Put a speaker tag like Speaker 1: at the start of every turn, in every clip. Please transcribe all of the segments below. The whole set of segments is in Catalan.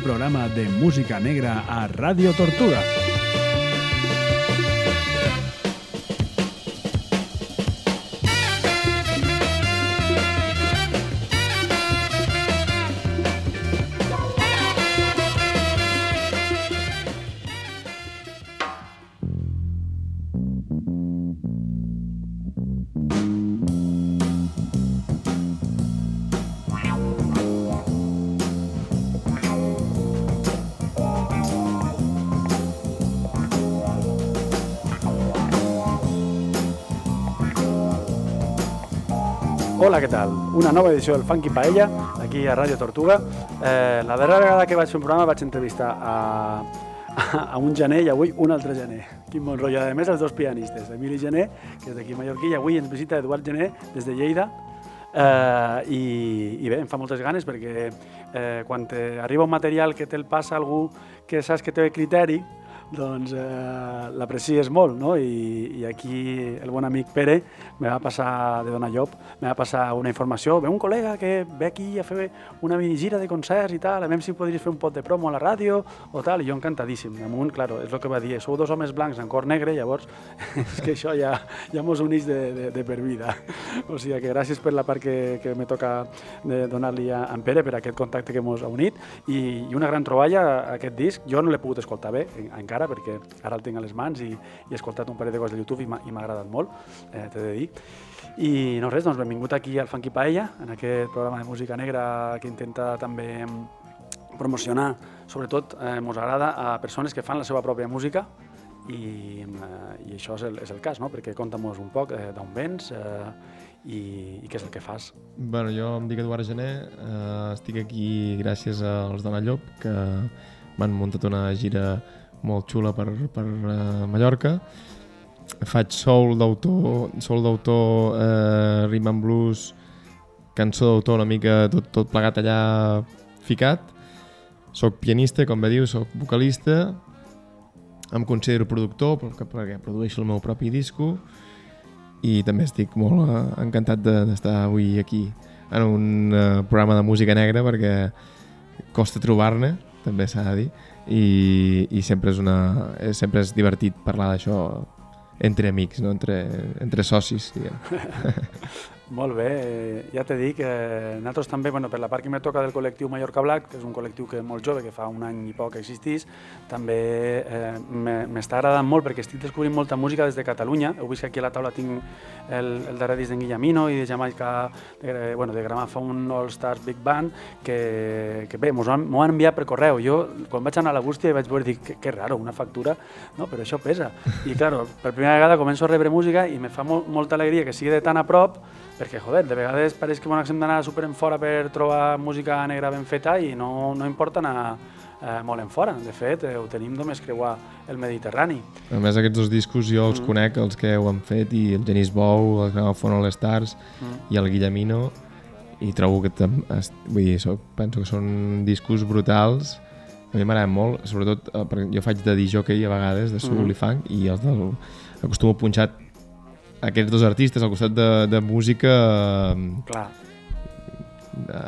Speaker 1: Programa de música negra a Ràdio Tortuga.
Speaker 2: Què tal? Una nova edició del Funky Paella, aquí a Ràdio Tortuga. Eh, la darrera vegada que vaig fer un programa vaig entrevistar a, a un gener i avui un altre gener. Quin bon rotllo. A més, els dos pianistes, Emili Gené, que és d'aquí a Mallorquí, i avui ens visita Eduard Gené des de Lleida. Eh, i, I bé, em fa moltes ganes perquè eh, quan arriba un material que te'l passa algú que saps que té criteri, doncs eh, l'aprecies molt, no? I, I aquí el bon amic Pere me va passar, de Dona Llop, me va passar una informació, ve un col·lega que ve aquí a fer una minigira de concerts i tal, a veure si podries fer un pot de promo a la ràdio o tal, i jo encantadíssim. Damunt, claro, és el que va dir, sou dos homes blancs en cor negre, llavors és que això ja, ja mos uneix de, de, de per vida. O sigui que gràcies per la part que, que me toca donar-li a en Pere per aquest contacte que mos ha unit i, i una gran troballa aquest disc. Jo no l'he pogut escoltar bé encara, encara perquè ara el tinc a les mans i, i he escoltat un parell de coses de YouTube i m'ha agradat molt, eh, t'he de dir. I no res, doncs benvingut aquí al Funky Paella, en aquest programa de música negra que intenta també promocionar, sobretot eh, mos agrada a persones que fan la seva pròpia música i, eh, i això és el, és el cas, no? perquè conta'm un poc eh, d'on vens eh, i, i què és el que fas.
Speaker 3: Bueno, jo em dic Eduard Gené, eh, estic aquí gràcies als Dona Llop, que m'han muntat una gira molt xula per, per uh, Mallorca. Faig soul d'autor, soul d'autor, eh, rhythm and blues, cançó d'autor una mica tot, tot plegat allà ficat. Soc pianista, com bé diu, soc vocalista, em considero productor perquè, perquè produeixo el meu propi disco i també estic molt uh, encantat d'estar de, avui aquí en un uh, programa de música negra perquè costa trobar-ne, també s'ha de dir, i, i sempre, és una, sempre és divertit parlar d'això entre amics, no? entre, entre socis.
Speaker 2: Molt bé, eh, ja t'he dit que nosaltres també, bueno, per la part que me toca del col·lectiu Mallorca Black, que és un col·lectiu que és molt jove, que fa un any i poc que existís, també eh, m'està agradant molt perquè estic descobrint molta música des de Catalunya. Heu vist que aquí a la taula tinc el, el darrer disc d'en Guillamino i de Jamaica, de, bueno, de Gramophone All Stars Big Band, que, que bé, m'ho han, han enviat per correu. Jo, quan vaig anar a la bústia, vaig veure, dic, que, que raro, una factura, no? però això pesa. I, claro, per primera vegada començo a rebre música i me fa molt, molta alegria que sigui de tan a prop, perquè, joder, de vegades pareix que ens hem d'anar super en fora per trobar música negra ben feta i no, no importa anar eh, molt en fora. De fet, eh, ho tenim només creuar el Mediterrani.
Speaker 3: A més, aquests dos discos jo els mm. conec, els que ho han fet, i el Genís Bou, el Gramophone All Stars mm. i el Guillemino, i trobo que vull dir, soc, penso que són discos brutals a mi m'agrada molt, sobretot eh, perquè jo faig de DJ a vegades, de soul mm. i funk, i els del, acostumo a punxar aquests dos artistes al costat de, de música
Speaker 2: Clar.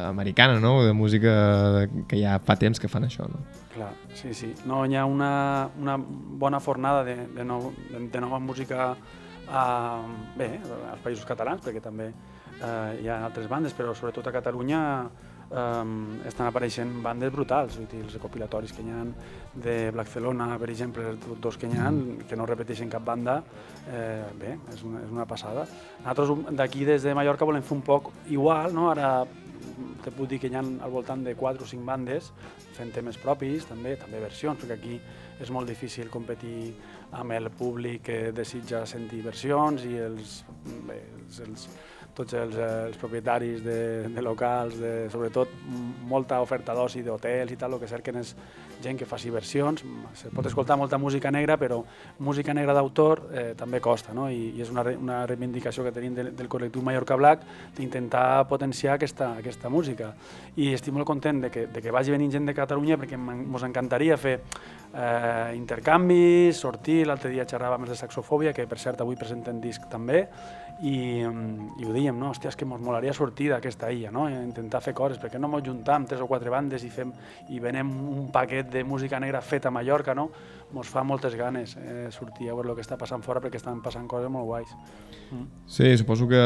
Speaker 3: americana, no? De música que ja fa temps que fan això, no?
Speaker 2: Clar, sí, sí. No, hi ha una, una bona fornada de, de, nou, de, de nova música a, bé, als països catalans, perquè també eh, hi ha altres bandes, però sobretot a Catalunya um, estan apareixent bandes brutals, vull dir, els recopilatoris que hi ha de Blackcelona, per exemple, els dos que hi ha, que no repeteixen cap banda, eh, bé, és una, és una passada. Nosaltres d'aquí des de Mallorca volem fer un poc igual, no? ara te puc dir que hi ha al voltant de 4 o 5 bandes fent temes propis, també també versions, perquè aquí és molt difícil competir amb el públic que desitja sentir versions i els, bé, els, els tots els, els propietaris de, de locals, de, sobretot molta oferta d'oci d'hotels i tal, el que cerquen és gent que faci versions. Se pot escoltar molta música negra, però música negra d'autor eh, també costa, no? I, i és una, una reivindicació que tenim del, del col·lectiu Mallorca Black d'intentar potenciar aquesta, aquesta música. I estic molt content de que, de que vagi venint gent de Catalunya perquè ens encantaria fer eh, intercanvis, sortir, l'altre dia xerràvem de saxofòbia, que per cert avui presenten disc també, i, mm, i ho dèiem, no? Hòstia, és que ens molaria sortir d'aquesta illa, no? Intentar fer coses, perquè no ens juntam tres o quatre bandes i fem i venem un paquet de música negra feta a Mallorca, no? Ens fa moltes ganes eh, sortir a veure el que està passant fora perquè estan passant coses molt guais. Mm.
Speaker 3: Sí, suposo que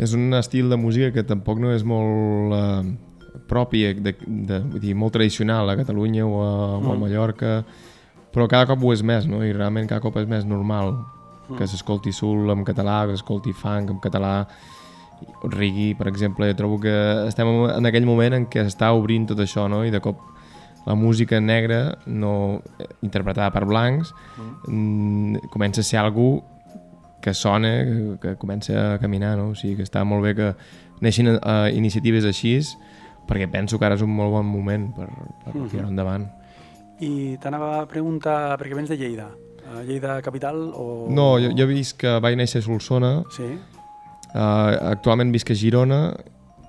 Speaker 3: és un estil de música que tampoc no és molt eh, propi, de, de, vull dir, molt tradicional a Catalunya o a, mm. o a Mallorca, però cada cop ho és més, no? I realment cada cop és més normal mm. que s'escolti soul en català, que s'escolti funk en català, reggae, per exemple, jo trobo que estem en aquell moment en què està obrint tot això, no? I de cop la música negra no interpretada per blancs mm. comença a ser algú que sona, que, que comença a caminar, no? O sigui que està molt bé que neixin uh, iniciatives així perquè penso que ara és un molt bon moment per, per mm -hmm. tirar endavant.
Speaker 2: I t'anava a preguntar, perquè vens de Lleida, a Lleida capital o...
Speaker 3: No, jo, jo he vist que vaig néixer a Solsona,
Speaker 2: Sí?
Speaker 3: uh, actualment visc a Girona,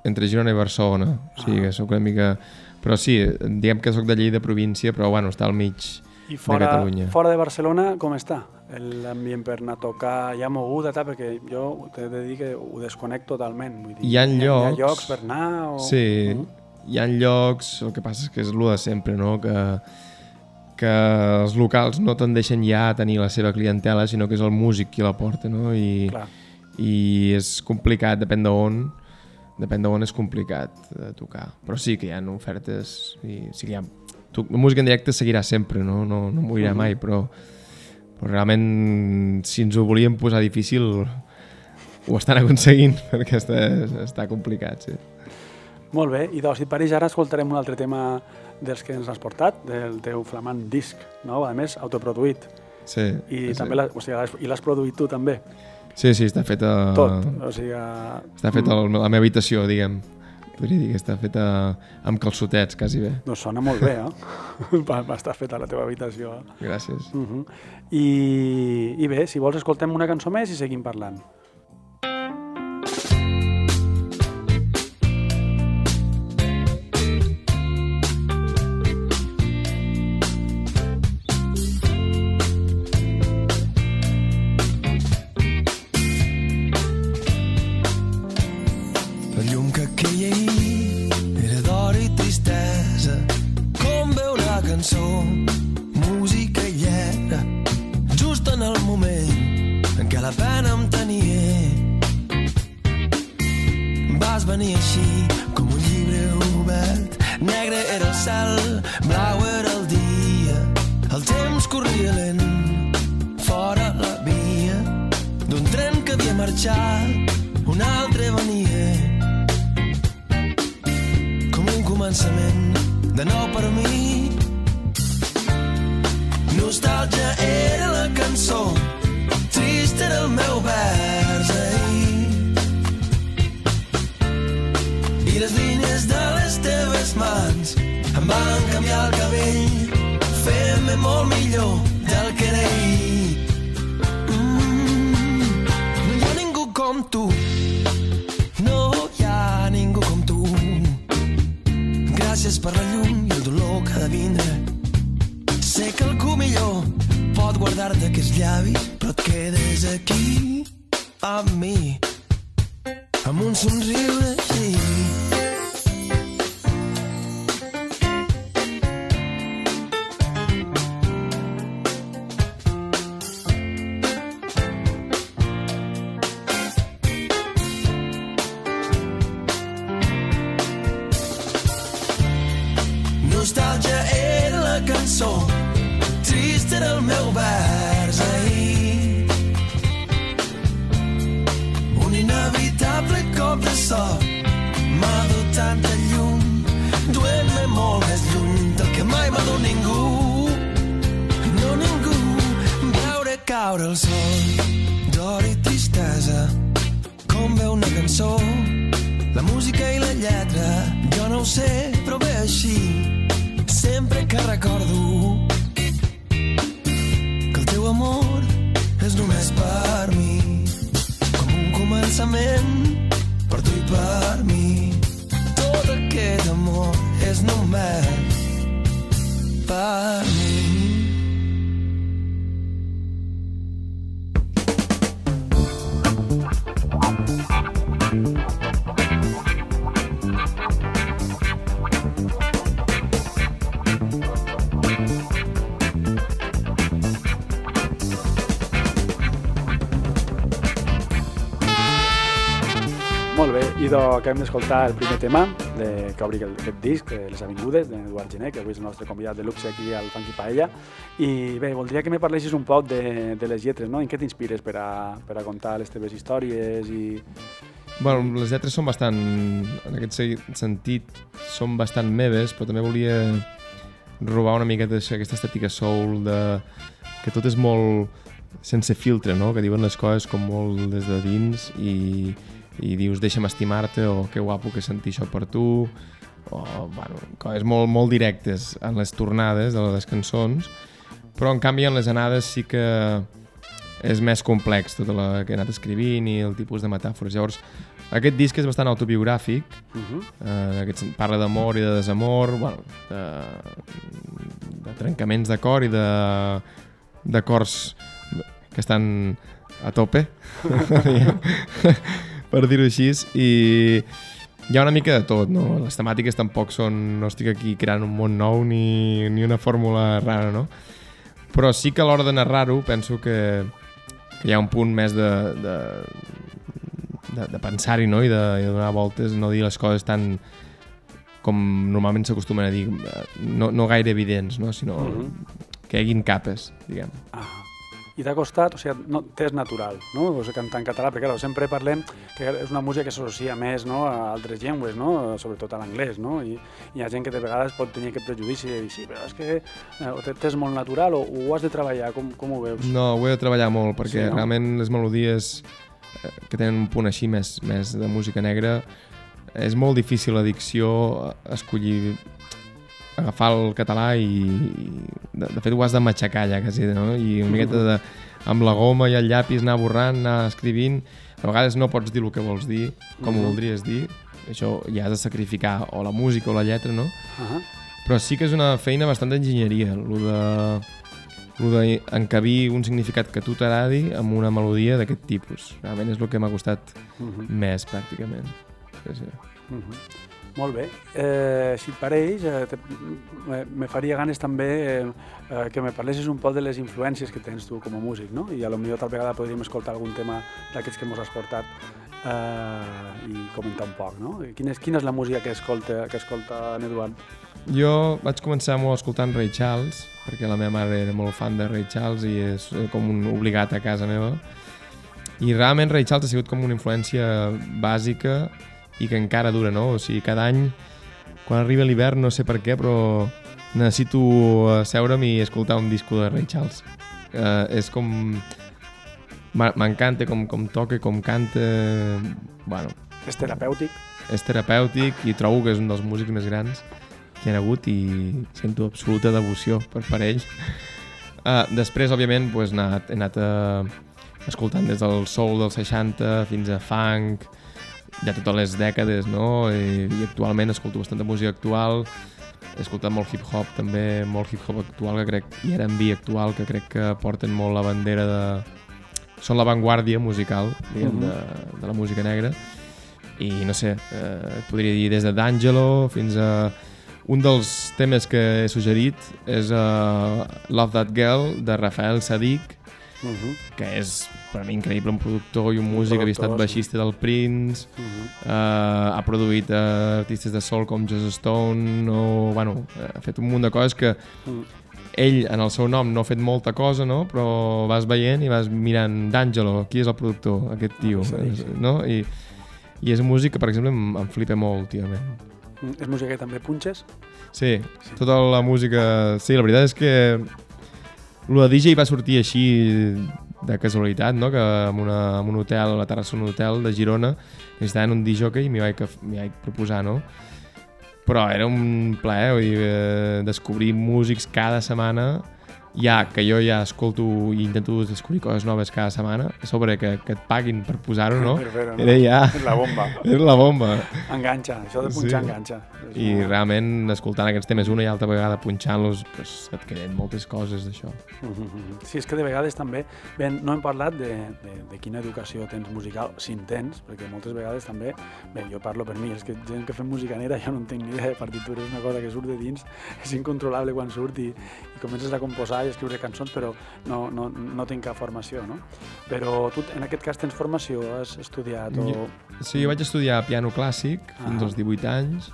Speaker 3: entre Girona i Barcelona, o sigui
Speaker 2: Ah.
Speaker 3: que sóc una mica... Però sí, diguem que sóc de Lleida província, però bueno, està al mig
Speaker 2: I fora,
Speaker 3: Catalunya.
Speaker 2: fora de Barcelona, com està l'ambient per anar a tocar? Hi ha moguda, tal, perquè jo t'he de dir que ho desconec totalment. Vull dir,
Speaker 3: Hi ha
Speaker 2: Hi ha
Speaker 3: llocs-
Speaker 2: llocs per anar? O...
Speaker 3: Sí,
Speaker 2: Mhm.
Speaker 3: hi ha llocs, el que passa és que és el de sempre, no? Que, que els locals no tendeixen ja a tenir la seva clientela, sinó que és el músic qui la porta, no? I,
Speaker 2: Clar.
Speaker 3: i és complicat, depèn d'on, depèn d'on és complicat de tocar. Però sí que hi ha ofertes, i, sí que hi ha... Tu, la música en directe seguirà sempre, no, no, no morirà mai, però, però realment si ens ho volíem posar difícil ho estan aconseguint perquè està, està complicat, sí.
Speaker 2: Molt bé, i doncs, si et pareix, ara escoltarem un altre tema dels que ens has portat, del teu flamant disc, no? a més, autoproduït.
Speaker 3: Sí,
Speaker 2: I
Speaker 3: sí.
Speaker 2: també l'has o sigui, produït tu també,
Speaker 3: Sí, sí, està feta...
Speaker 2: tot. O sigui,
Speaker 3: Està feta a la meva habitació, diguem. Podria dir que està feta amb calçotets, quasi bé.
Speaker 2: doncs sona molt bé, eh? Va, va estar feta a la teva habitació. eh?
Speaker 3: Gràcies.
Speaker 2: Uh -huh. I, I bé, si vols escoltem una cançó més i seguim parlant.
Speaker 4: Van canviar el cabell, fent-me molt millor del que era. Mm, no hi ha ningú com tu, no hi ha ningú com tu. Gràcies per la llum i el dolor que ha de vindre. Sé que algú millor pot guardar-te aquests llavis, però et quedes aquí amb mi, amb un somriure Molt
Speaker 2: bé, i do, acabem d'escoltar el primer tema de, que obri el- aquest disc, eh, Les Avingudes, d'Eduard Gené, que avui és el nostre convidat de luxe aquí al Funky Paella. I bé, voldria que me parlessis un poc de, de les lletres, no? En què t'inspires per, a, per a contar les teves històries i...
Speaker 3: Bueno, les lletres són bastant, en aquest se- sentit, són bastant meves, però també volia robar una miqueta aquesta estètica soul, de, que tot és molt sense filtre, no? que diuen les coses com molt des de dins i, i dius deixa'm estimar-te o que guapo que sentir això per tu o bueno, coses molt, molt directes en les tornades de les cançons però en canvi en les anades sí que és més complex tot el que he anat escrivint i el tipus de metàfores. Llavors, aquest disc és bastant autobiogràfic,
Speaker 2: Uh -huh.
Speaker 3: eh, aquest parla d'amor i de desamor, bueno, de, de trencaments de cor i de d'acords que estan a tope, per dir-ho així, i hi ha una mica de tot, no? Les temàtiques tampoc són... No estic aquí creant un món nou ni, ni una fórmula rara, no? Però sí que a l'hora de narrar-ho penso que, que hi ha un punt més de, de, de, de pensar-hi no? I, de, i de donar voltes, no dir les coses tan com normalment s'acostumen a dir, eh, no, no gaire evidents, no? sinó
Speaker 2: Mhm.
Speaker 3: que hi haguin capes, diguem.
Speaker 2: Ah. I t'ha costat, o sigui, no, t'és natural, no? O sigui, cantar en català, perquè clar, sempre parlem que és una música que s'associa més no, a altres llengües, no? sobretot a l'anglès, no? I, I hi ha gent que de vegades pot tenir aquest prejudici de dir, sí, però és que eh, t'és molt natural o, ho has de treballar, com, com ho veus?
Speaker 3: No, ho he de treballar molt, perquè
Speaker 2: Sí, no?
Speaker 3: realment les melodies eh, que tenen un punt així més, més de música negra és molt difícil la dicció escollir agafar el català i de, de fet ho has de matxacar ja quasi, no? I una miqueta de, amb la goma i el llapis anar borrant, anar escrivint a vegades no pots dir el que vols dir com
Speaker 2: Mhm.
Speaker 3: ho voldries dir això ja has de sacrificar o la música o la lletra, no?
Speaker 2: Uh -huh.
Speaker 3: Però sí que és una feina bastant d'enginyeria, lo de lo d'encabir un significat que tu t'agradi amb una melodia d'aquest tipus. Realment és el que m'ha costat
Speaker 2: Uh -huh.
Speaker 3: més, pràcticament. Sí, sí.
Speaker 2: Uh -huh. Molt bé. Eh, si et pareix, eh, me, faria ganes també eh, eh, que me parlessis un poc de les influències que tens tu com a músic, no? I a lo millor tal vegada podríem escoltar algun tema d'aquests que mos has portat eh, i comentar un poc, no? Quina és, quina és la música que escolta, que escolta en Eduard?
Speaker 3: Jo vaig començar molt escoltant Ray Charles, perquè la meva mare era molt fan de Ray Charles i és com un obligat a casa meva. I realment Ray Charles ha sigut com una influència bàsica i que encara dura, no? O sigui, cada any, quan arriba l'hivern, no sé per què, però necessito seure'm i escoltar un disco de Ray Charles. Uh, és com... M'encanta com, com toca, com canta... Bueno,
Speaker 2: És terapèutic?
Speaker 3: és terapèutic i trobo que és un dels músics més grans que hi ha hagut i sento absoluta devoció per, per ell. Uh, després, òbviament, pues, he anat, he anat uh, escoltant des del soul dels 60 fins a funk, ja totes les dècades, no? I, i actualment escolto bastanta música actual, he escoltat molt hip-hop també, molt hip-hop actual que crec, i R&B actual, que crec que porten molt la bandera de... Són l'avantguàrdia musical, diguem,
Speaker 2: Mhm.
Speaker 3: de, de la música negra i no sé, eh, et podria dir des de D'Angelo fins a un dels temes que he suggerit és uh, Love That Girl de Rafael Sadik
Speaker 2: Uh -huh.
Speaker 3: que és per mi increïble, un productor i un músic havia estat
Speaker 2: sí.
Speaker 3: baixista del Prince
Speaker 2: Uh -huh.
Speaker 3: uh, ha produït uh, artistes de soul com Joss Stone o, bueno, ha fet un munt de coses que
Speaker 2: Mm.
Speaker 3: ell en el seu nom no ha fet molta cosa, no? però vas veient i vas mirant D'Angelo, qui és el productor, aquest tio,
Speaker 2: Ah, sí, sí.
Speaker 3: no? I, i és música que, per exemple, em, em flipa molt últimament.
Speaker 2: Mm, És música que també punxes?
Speaker 3: Sí, tota la música... Sí, la veritat és que el de DJ va sortir així de casualitat, no? que en, una, en un hotel, a la terrassa d'un hotel de Girona, necessitaven un DJ i m'hi vaig, m'hi vaig proposar, no? Però era un plaer, vull dir, eh, descobrir músics cada setmana ja, que jo ja escolto i intento descobrir coses noves cada setmana, a sobre que, que et paguin per posar-ho, no?
Speaker 2: Per no?
Speaker 3: Era ja...
Speaker 2: La bomba.
Speaker 3: Era la bomba.
Speaker 2: Enganxa, això de punxar
Speaker 3: Sí.
Speaker 2: enganxa. És
Speaker 3: I
Speaker 2: molt-
Speaker 3: realment, escoltant aquests temes una i altra vegada, punxant-los, pues, et queden moltes coses d'això.
Speaker 2: Sí, és que de vegades també, bé, no hem parlat de, de, de quina educació tens musical, si en tens, perquè moltes vegades també, bé, jo parlo per mi, és que gent que fem música negra jo no en tinc ni idea de partitura, és una cosa que surt de dins, és incontrolable quan surt i, i comences a composar i escriure cançons, però no, no, no tinc cap formació, no? Però tu en aquest cas tens formació, has estudiat o...
Speaker 3: Jo- Sí, jo vaig estudiar piano clàssic fins
Speaker 2: Ah.
Speaker 3: als 18 anys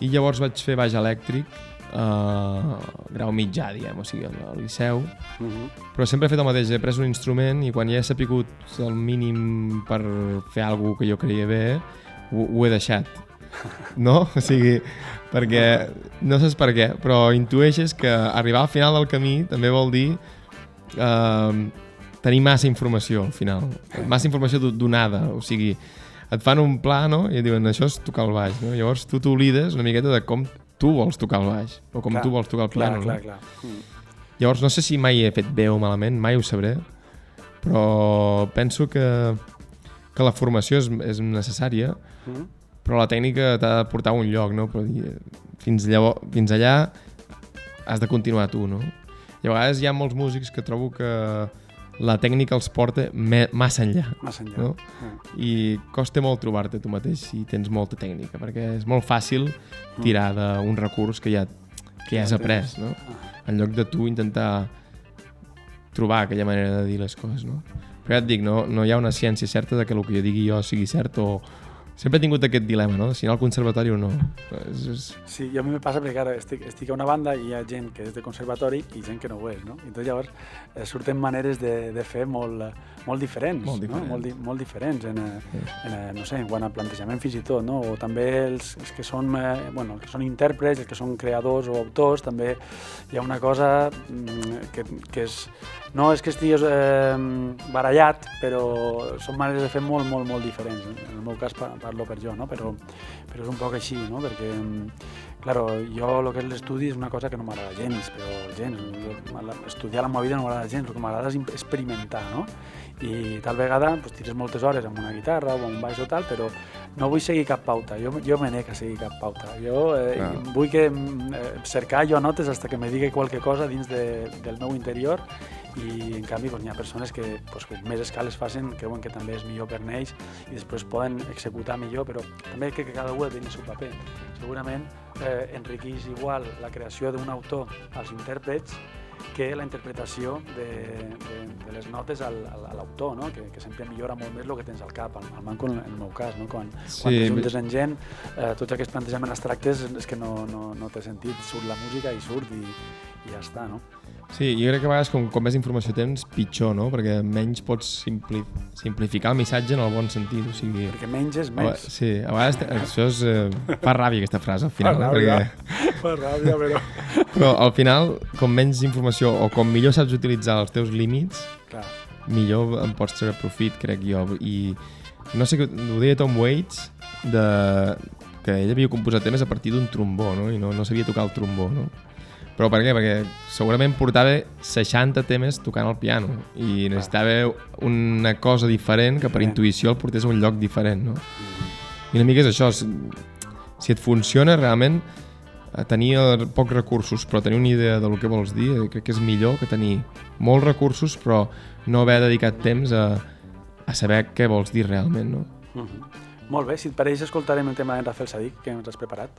Speaker 3: i llavors vaig fer baix elèctric eh, grau mitjà, diguem, o sigui, al liceu,
Speaker 2: Mhm.
Speaker 3: però sempre he fet el mateix, he pres un instrument i quan ja he sapigut el mínim per fer alguna que jo creia bé, ho, ho he deixat. No? O sigui, perquè no saps per què, però intueixes que arribar al final del camí també vol dir eh, tenir massa informació al final, massa informació do- donada, o sigui, et fan un pla, no? I et diuen, això és tocar el baix, no? Llavors tu t'oblides una miqueta de com tu vols tocar el baix, o com
Speaker 2: Clar,
Speaker 3: tu vols tocar el
Speaker 2: Clar,
Speaker 3: piano,
Speaker 2: clar,
Speaker 3: no?
Speaker 2: clar. Mm.
Speaker 3: Llavors, no sé si mai he fet bé o malament, mai ho sabré, però penso que, que la formació és, és necessària,
Speaker 2: Mm.
Speaker 3: Però la tècnica t'ha de portar a un lloc, no? Però dir, fins, llavors, fins allà has de continuar tu, no? I a vegades hi ha molts músics que trobo que la tècnica els porta massa enllà,
Speaker 2: Massa enllà.
Speaker 3: no?
Speaker 2: Mm.
Speaker 3: I costa molt trobar-te tu mateix si tens molta tècnica, perquè és molt fàcil tirar d'un recurs que ja, que ja has après, no? En lloc de tu intentar trobar aquella manera de dir les coses, no? Però ja et dic, no, no hi ha una ciència certa de que el que jo digui jo sigui cert o... Sempre he tingut aquest dilema, no? Si anar al conservatori o no. És, és...
Speaker 2: Sí, i a mi me passa perquè ara estic, estic a una banda i hi ha gent que és de conservatori i gent que no ho és, no? I Entonces llavors eh, surten maneres de, de fer molt, molt diferents,
Speaker 3: Molt diferents.
Speaker 2: No? Molt, di, molt diferents en, eh, en, eh, no sé, en quant a plantejament fins i tot, no? O també els, els que són, eh, bueno, els que són intèrprets, els que són creadors o autors, també hi ha una cosa mm, que, que és, no és que estigués eh, barallat, però són maneres de fer molt, molt, molt diferents. En el meu cas pa- parlo per jo, no? però, però és un poc així, no? perquè claro, jo el que és l'estudi és una cosa que no m'agrada gens, però gens. Jo, estudiar la meva vida no m'agrada gens, el que m'agrada és im- experimentar, no? I tal vegada pues, tires moltes hores amb una guitarra o amb un baix o tal, però no vull seguir cap pauta, jo, jo me nec a seguir cap pauta. Jo eh,
Speaker 3: Clar.
Speaker 2: vull que, eh, cercar jo notes hasta que me digui qualque cosa dins de, del meu interior i en canvi doncs, hi ha persones que pues, com més escales facin creuen que també és millor per ells i després poden executar millor, però també crec que cada un ha de tenir el seu paper. Segurament eh, enriqueix igual la creació d'un autor als intèrprets que la interpretació de, de, de les notes al, al, a l'autor, no? que, que sempre millora molt més el que tens al cap, al, al manco en el meu cas, no? quan,
Speaker 3: Sí,
Speaker 2: quan t'ajuntes en gent, eh, tots aquests plantejaments abstractes és que no, no, no té sentit, surt la música i surt i, i ja està, no?
Speaker 3: Sí, jo crec que a vegades com, com més informació tens, pitjor, no? Perquè menys pots simpli simplificar el missatge en el bon sentit, o sigui...
Speaker 2: Perquè menys és
Speaker 3: A
Speaker 2: més.
Speaker 3: Sí, a vegades te- això és... Eh, fa ràbia aquesta frase al final,
Speaker 2: Fa ràbia.
Speaker 3: perquè
Speaker 2: Fa ràbia, però...
Speaker 3: però al final, com menys informació o com millor saps utilitzar els teus límits,
Speaker 2: Clar,
Speaker 3: millor en pots treure profit, crec jo. I no sé, ho deia Tom Waits, de, que ell havia composat temes a partir d'un trombó, no? I no, no sabia tocar el trombó, no? Però per què? Perquè segurament portava 60 temes tocant el piano i necessitava una cosa diferent que per
Speaker 2: Sí.
Speaker 3: intuïció el portés a un lloc diferent, no? I una mica és això, si, et funciona realment eh, tenir eh, pocs recursos però tenir una idea del que vols dir eh, crec que és millor que tenir molts recursos però no haver dedicat temps a, a saber què vols dir realment, no?
Speaker 2: uh -huh. Molt bé, si et pareix escoltarem el tema d'en Rafael Sadik, que ens has preparat.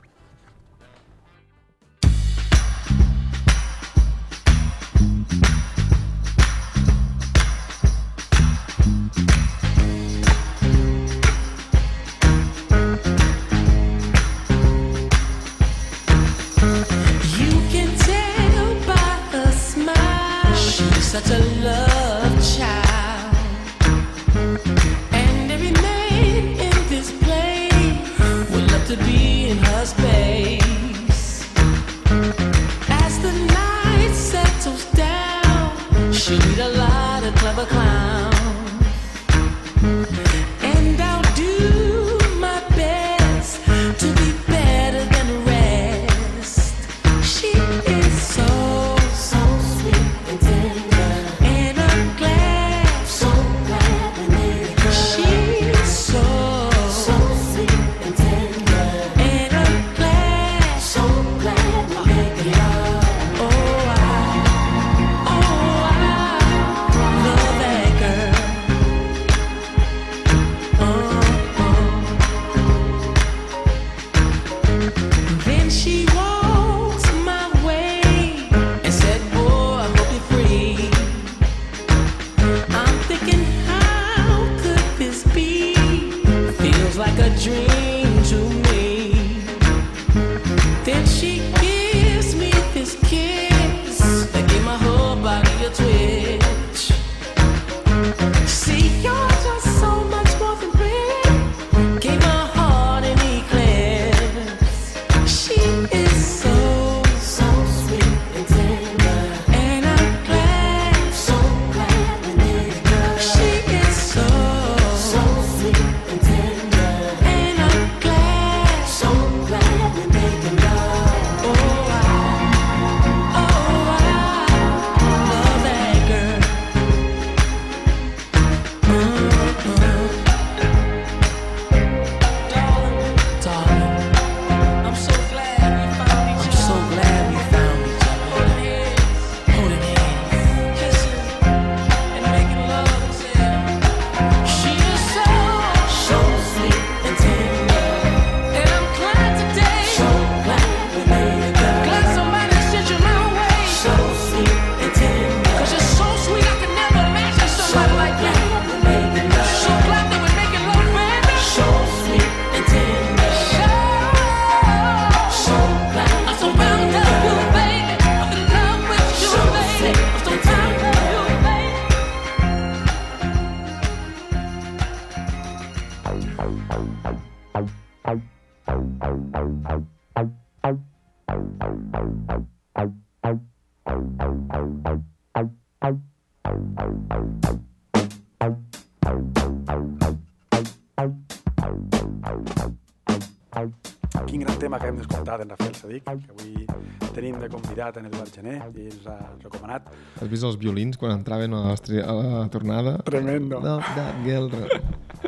Speaker 2: Tema que hem d'escoltar d'en Rafael Sadic, que avui tenim de convidat en Eduard Gené i ens ha recomanat.
Speaker 3: Has vist els violins quan entraven a, a la tornada?
Speaker 2: Tremendo.
Speaker 3: No, that girl.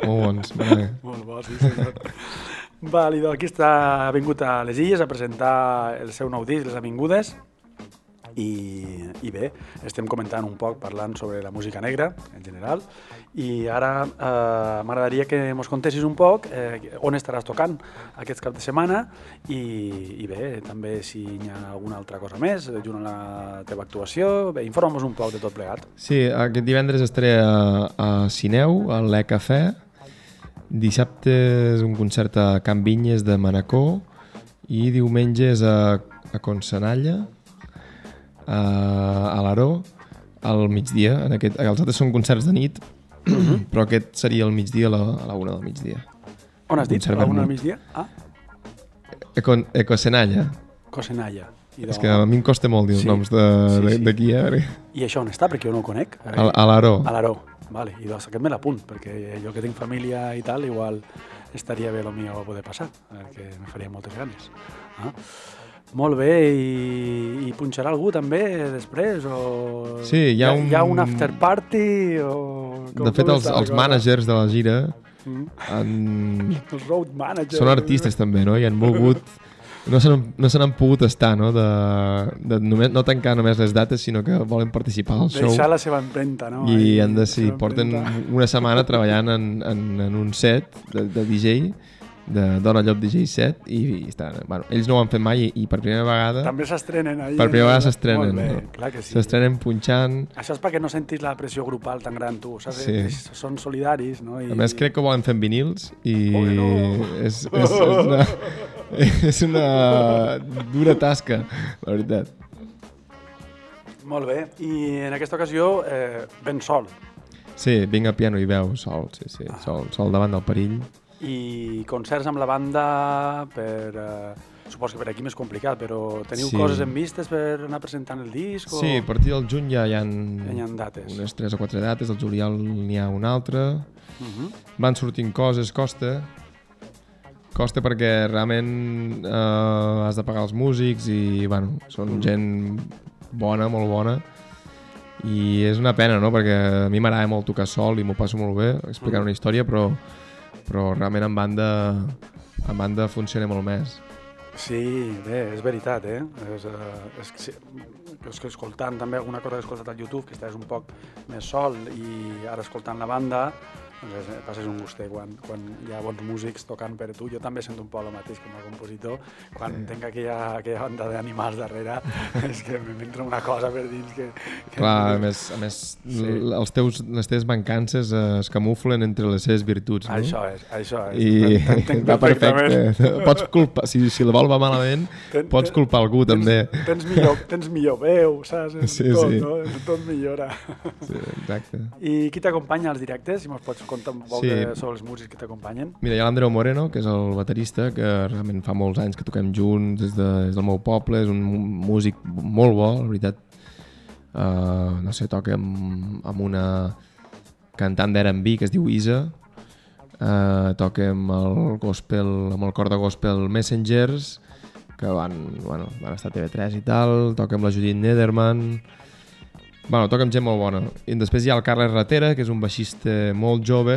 Speaker 3: Molt bons. Mare.
Speaker 2: Molt bo, sí, senyor. Val, i aquí està, ha vingut a les Illes a presentar el seu nou disc, Les Avingudes, i, i bé, estem comentant un poc parlant sobre la música negra en general i ara eh, m'agradaria que ens contessis un poc eh, on estaràs tocant aquest cap de setmana i, i bé, també si hi ha alguna altra cosa més junt a la teva actuació, bé, informa'ns un poc de tot plegat.
Speaker 3: Sí, aquest divendres estaré a, a Sineu, al Le Cafè. Dissabte és un concert a Can Vinyes de Manacor i diumenge és a, a Consenalla, a, a l'Aró, al migdia. En aquest, els altres són concerts de nit, però aquest seria el migdia a la, a la una del migdia.
Speaker 2: On has dit?
Speaker 3: Concert
Speaker 2: A la una del migdia? Ah,
Speaker 3: Econ, Ecosenalla.
Speaker 2: Cosenalla. I,
Speaker 3: És que a mi em costa molt dir els
Speaker 2: Sí,
Speaker 3: noms de-
Speaker 2: sí,
Speaker 3: de-
Speaker 2: sí.
Speaker 3: d'aquí, eh?
Speaker 2: I això on està? Perquè jo no ho conec.
Speaker 3: A, a l'Aró.
Speaker 2: A l'Aró. Vale, i doncs aquest me l'apunt, perquè jo que tinc família i tal, igual estaria bé el millor poder passar, perquè me faria moltes ganes. Ah. Molt bé, i, i punxarà algú també després? O...
Speaker 3: Sí, hi ha un-
Speaker 2: Hi ha un after party? O...
Speaker 3: De fet, els, els managers de la gira
Speaker 2: Mm.
Speaker 3: han,
Speaker 2: Els road managers.
Speaker 3: són artistes també, no? I han volgut... No se n'han no se pogut estar, no? De, de només, no tancar només les dates, sinó que volen participar al show.
Speaker 2: Deixar la seva empremta, no?
Speaker 3: I han de, sí, porten
Speaker 2: empremta.
Speaker 3: una setmana treballant en, en, en un set de, de DJ, de Dona Llop DJ set, i, i estan, bueno, ells no ho han fet mai i, i per primera vegada,
Speaker 2: També s'estrenen ahí.
Speaker 3: per primera vegada s'estrenen. No?
Speaker 2: clar que sí.
Speaker 3: S'estrenen punxant,
Speaker 2: Això és perquè no sentis la pressió grupal tan gran, tu, saps?
Speaker 3: Sí.
Speaker 2: És- Són solidaris, no? I...
Speaker 3: A més, crec que ho volen fer en vinils i
Speaker 2: Oh, no.
Speaker 3: és, és, és, una, és una dura tasca, la veritat.
Speaker 2: Molt bé. I en aquesta ocasió, eh, ben sol.
Speaker 3: Sí, vinc a piano i veu, sol, sí, sí,
Speaker 2: Ah.
Speaker 3: sol, sol davant del perill.
Speaker 2: I concerts amb la banda per... Eh, suposo que per aquí més complicat, però teniu
Speaker 3: Sí.
Speaker 2: coses en vistes per anar presentant el disc? O...
Speaker 3: Sí, a partir del juny ja hi ha,
Speaker 2: Ja hi ha dates.
Speaker 3: unes 3 o 4 dates, al juliol n'hi ha una altra,
Speaker 2: Uh -huh.
Speaker 3: van sortint coses, costa, costa perquè realment eh, has de pagar els músics i, bueno, són gent bona, molt bona, i és una pena, no?, perquè a mi m'agrada molt tocar sol i m'ho passo molt bé explicant una història, però, però realment en banda, en banda funciona molt més.
Speaker 2: Sí, bé, és veritat, eh? És, eh, és, sí, és que escoltant també alguna cosa que he escoltat al YouTube, que estàs un poc més sol i ara escoltant la banda, doncs passes un gustet quan, quan hi ha bons músics tocant per tu. Jo també sento un poc el mateix com a compositor. Quan sí. tenc aquella, aquella banda d'animals darrere, és que m'entra una cosa per dins que... que
Speaker 3: Clar, a més, a més sí. els teus, les teves mancances eh, es camuflen entre les seves virtuts, no?
Speaker 2: Això és, això és.
Speaker 3: I va perfecte. Pots culpar, si, si la vol va malament,
Speaker 2: Ten-
Speaker 3: pots culpar algú també.
Speaker 2: Tens millor, tens millor veu, saps? En
Speaker 3: Sí,
Speaker 2: tot,
Speaker 3: sí.
Speaker 2: No? En tot millora.
Speaker 3: Sí, exacte.
Speaker 2: I qui t'acompanya als directes? Si mos pots contar un poc
Speaker 3: Sí.
Speaker 2: de, sobre els músics que t'acompanyen.
Speaker 3: Mira, hi ha l'Andreu Moreno, que és el baterista, que realment fa molts anys que toquem junts des, de, des del meu poble, és un músic molt bo, la veritat. Uh, no sé, toca amb, amb una cantant d'R&B que es diu Isa, uh, toca amb el gospel, amb el cor de gospel Messengers, que van, bueno, van estar a TV3 i tal, toca amb la Judit Nederman, Bueno, toca amb gent molt bona. I després hi ha el Carles Ratera, que és un baixista molt jove,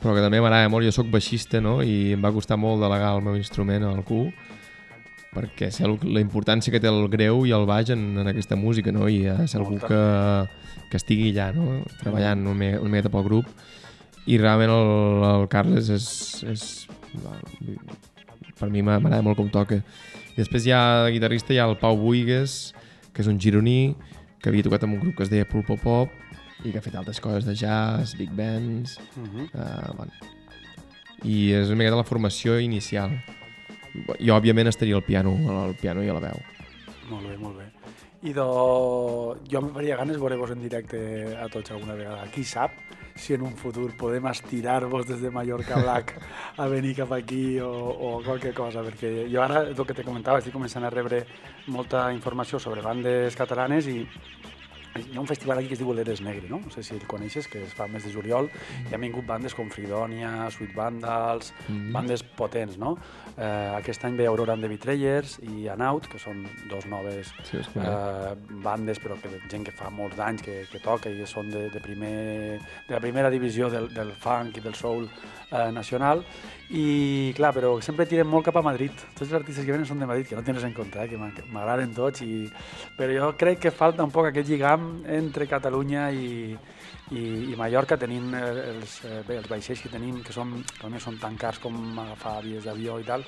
Speaker 3: però que també m'agrada molt. Jo sóc baixista, no?, i em va costar molt delegar el meu instrument al cul, perquè sé el- la importància que té el greu i el baix en, en aquesta música, no?, i ser algú que, que estigui allà, no?, treballant una, mica- una miqueta pel grup. I realment el, el Carles és, és per mi m'a- m'agrada molt com toca. I després hi ha de guitarrista, hi ha el Pau Buigues, que és un gironí, que havia tocat amb un grup que es deia Pulpo Pop i que ha fet altres coses de jazz, big bands...
Speaker 2: Uh -huh.
Speaker 3: Uh, bueno. I és una miqueta la formació inicial. Jo, òbviament, estaria al piano, al piano i a la veu.
Speaker 2: Molt bé, molt bé. I do... jo em faria ganes veure-vos en directe a tots alguna vegada. Qui sap si en un futur podem estirar-vos des de Mallorca Black a venir cap aquí o, o qualque cosa, perquè jo ara, el que te comentava, estic començant a rebre molta informació sobre bandes catalanes i hi ha un festival aquí que es diu l'Eres Negre, no? No sé si el coneixes, que es fa el mes de juliol, i han vingut bandes com Fridònia, Sweet Vandals,
Speaker 3: Mm.
Speaker 2: bandes potents, no? Eh, aquest any ve Aurora and the Betrayers i Anaut, que són dos noves
Speaker 3: Sí,
Speaker 2: eh, bandes, però que gent que fa molts anys que, que toca i que són de, de, primer, de la primera divisió del, del funk i del soul eh, nacional. I, clar, però sempre tirem molt cap a Madrid. Tots els artistes que venen són de Madrid, que no tens en compte, eh, que m'ag- m'agraden tots, i... però jo crec que falta un poc aquest lligam entre Catalunya i, i, i Mallorca tenint eh, els, eh, bé, els vaixells que tenim, que són, també són tan cars com agafar vies d'avió i tal,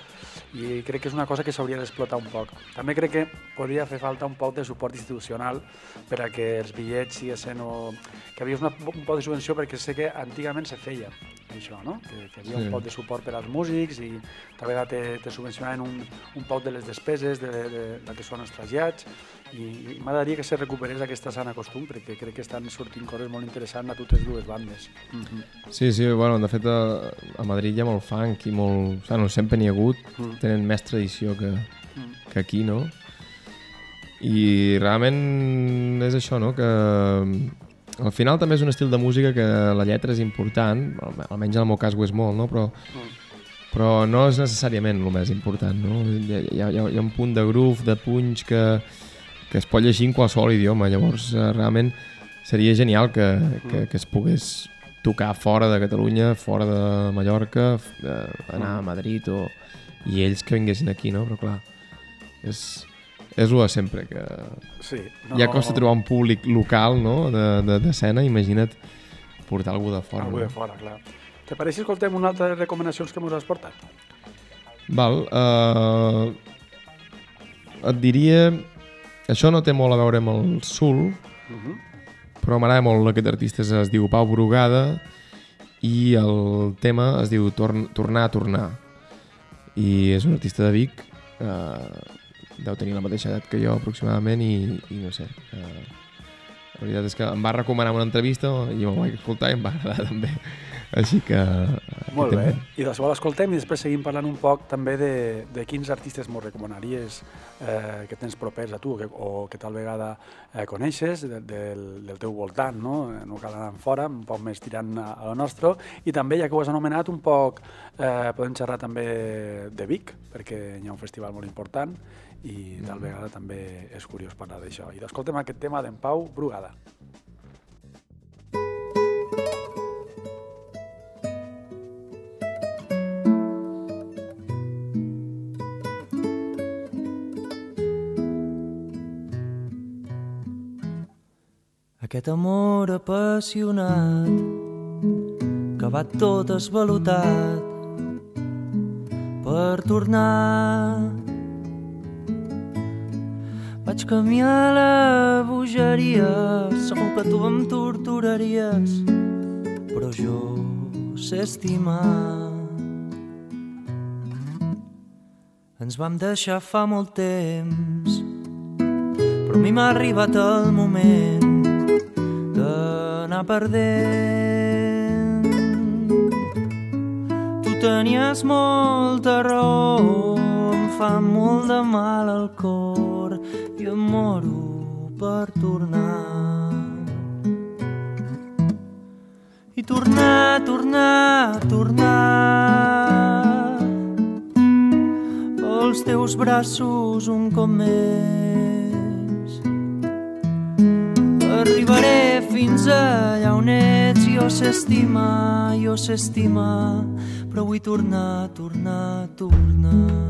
Speaker 2: i crec que és una cosa que s'hauria d'explotar un poc. També crec que podria fer falta un poc de suport institucional per a que els bitllets siguessin o... que hi havia una, un poc de subvenció perquè sé que antigament se feia això, no? Que, que hi havia
Speaker 3: Sí.
Speaker 2: un poc de suport per als músics i tal vegada te, te subvencionaven un, un poc de les despeses de, de, de que són els trasllats i, i m'agradaria que se recuperés aquesta sana costum perquè crec que estan sortint coses molt interessants a totes dues bandes. Mm -hmm.
Speaker 3: Sí, sí, bueno, de fet a, a Madrid hi ha molt funk i molt... Bueno, sempre n'hi ha hagut,
Speaker 2: Mm.
Speaker 3: tenen més tradició que,
Speaker 2: Mm.
Speaker 3: que aquí, no? I realment és això, no? Que al final també és un estil de música que la lletra és important, al- almenys en el meu cas ho és molt, no? Però, però no és necessàriament el més important, no? Hi hi ha, hi ha un punt de groove, de punys que, que es pot llegir en qualsevol idioma, llavors eh, realment seria genial que, que, que es pogués tocar fora de Catalunya, fora de Mallorca, eh, anar a Madrid o... i ells que vinguessin aquí, no? Però clar, és, és el de sempre, que
Speaker 2: Sí.
Speaker 3: no. ja costa trobar un públic local, no?, de- de- d'escena, imagina't portar algú de fora.
Speaker 2: Algú
Speaker 3: no?
Speaker 2: de fora, clar. Te pareix si escoltem una altra de recomanacions que ens has portat?
Speaker 3: Val, uh, et diria... Això no té molt a veure amb el Sul,
Speaker 2: Uh -huh.
Speaker 3: però m'agrada molt aquest artista, es diu Pau Brugada i el tema es diu Torn Tornar a tornar i és un artista de Vic eh, deu tenir la mateixa edat que jo aproximadament i, i no sé eh, la veritat és que em va recomanar una entrevista i me'l vaig escoltar i em va agradar també així que
Speaker 2: Molt bé. I doncs l'escoltem i després seguim parlant un poc també de, de quins artistes m'ho recomanaries eh, que tens propers a tu que, o que tal vegada eh, coneixes de, del, del teu voltant, no? Eh, No cal anar fora, un poc més tirant a, a lo nostre. I també, ja que ho has anomenat, un poc eh, podem xerrar també de Vic, perquè hi ha un festival molt important i tal vegada també és curiós parlar d'això. I escoltem aquest tema d'en Pau Brugada.
Speaker 5: Aquest amor apassionat va tot esvalotat per tornar. Vaig canviar la bogeria, segur que tu em torturaries, però jo sé estimar. Ens vam deixar fa molt temps, però a mi m'ha arribat el moment d'anar perdent. Tu tenies molta raó, em fa molt de mal al cor i em moro per tornar. I tornar, tornar, tornar als teus braços un cop més. Arribaré fins allà on ets, jo sé estimar, jo sé estimar, però vull tornar, tornar, tornar.